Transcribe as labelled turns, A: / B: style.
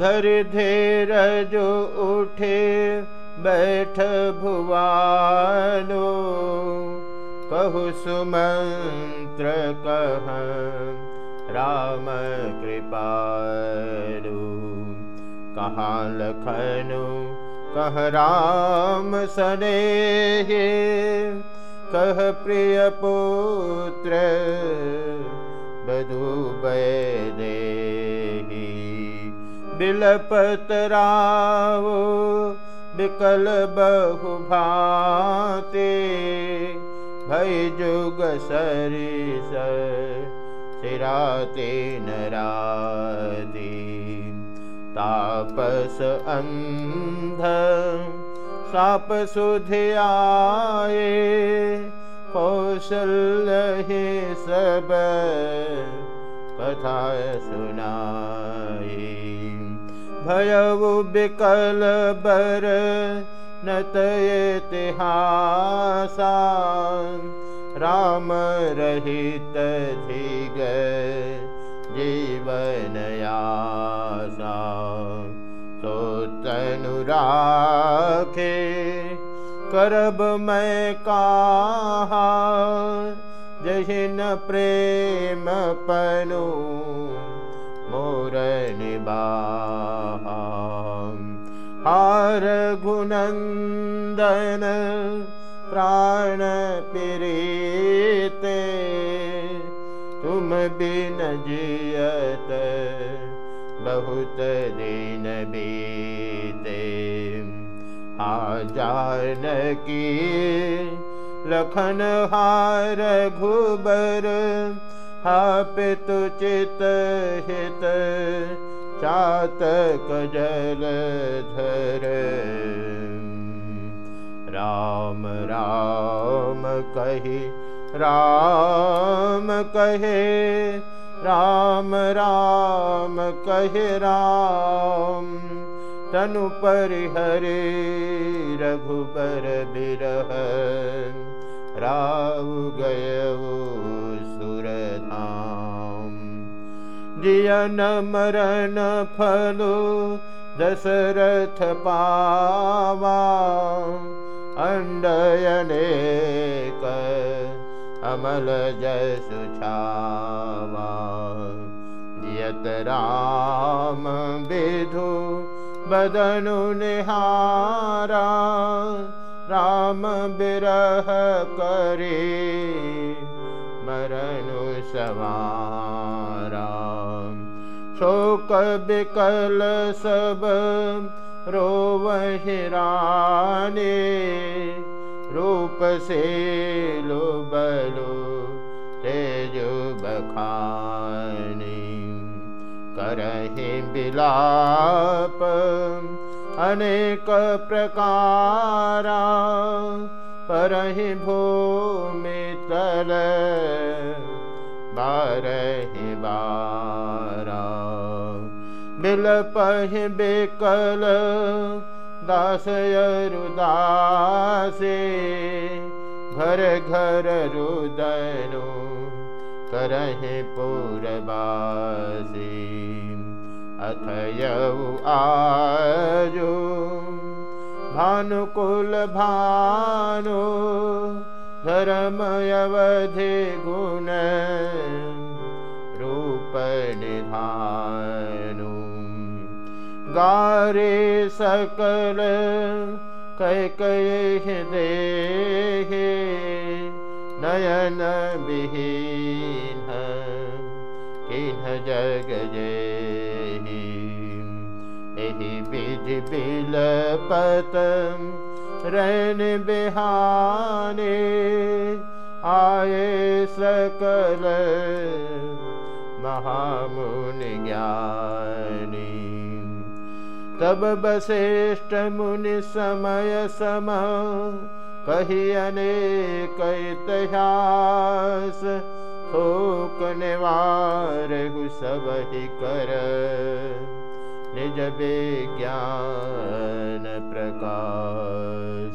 A: धरि धेर जो उठे बैठ भुवालो कहु सुमन्त्र कह राम कृपालु। कहाँ लखनु कह राम सने कह प्रिय पुत्र बिलपतरावो विकल बहु भाते भय जुग सरिस सिराते नरादी तापस अंध साप सुधियाए कौशल्य ही सब कथा सुनाई विकल बर नतयतिहासा राम रहित धिग जीवनयासा सोतनुराखे करब मैं कहा? जहिन प्रेम पनु मोर निबा हार गुनन्दन प्राण पिरीते। तुम बिन जियत बहुत दिन बीते। आ जान की लखन हार हा पितु चित हित चातक जल राम राम कहे राम कहे राम राम कहे राम। तनु परिहरे रघुबर बिरह। राव गय जियन मरण फलो दशरथ पावा अण्डयने अमल जसु छावा यत राम विधु बदनु निहारा राम बिरह करे मरनु सवा शोक विकल सब रोवहिराने रूप लो बलो तेजो बखानी करहि बिलाप अनेक प्रकारा परहि भूमि तल बारहि बारा। बिलपह बेकल दासयरुदासे घर घर रुदनु करहे पूरबासी। अथयौ आजो भानुकुल भानु धर्मयवधि गुण रूप निधानु गारे सकल कैकय दे नयन विहीन किन जग जेहि एहि विधि बिलपत रैन बिहाने आए सकल महामुनि ज्ञानी। तब बशिष्ठ मुनि समय सम कही अनेक इतिहास थोक निवार सब ही कर जबे ज्ञान प्रकाश।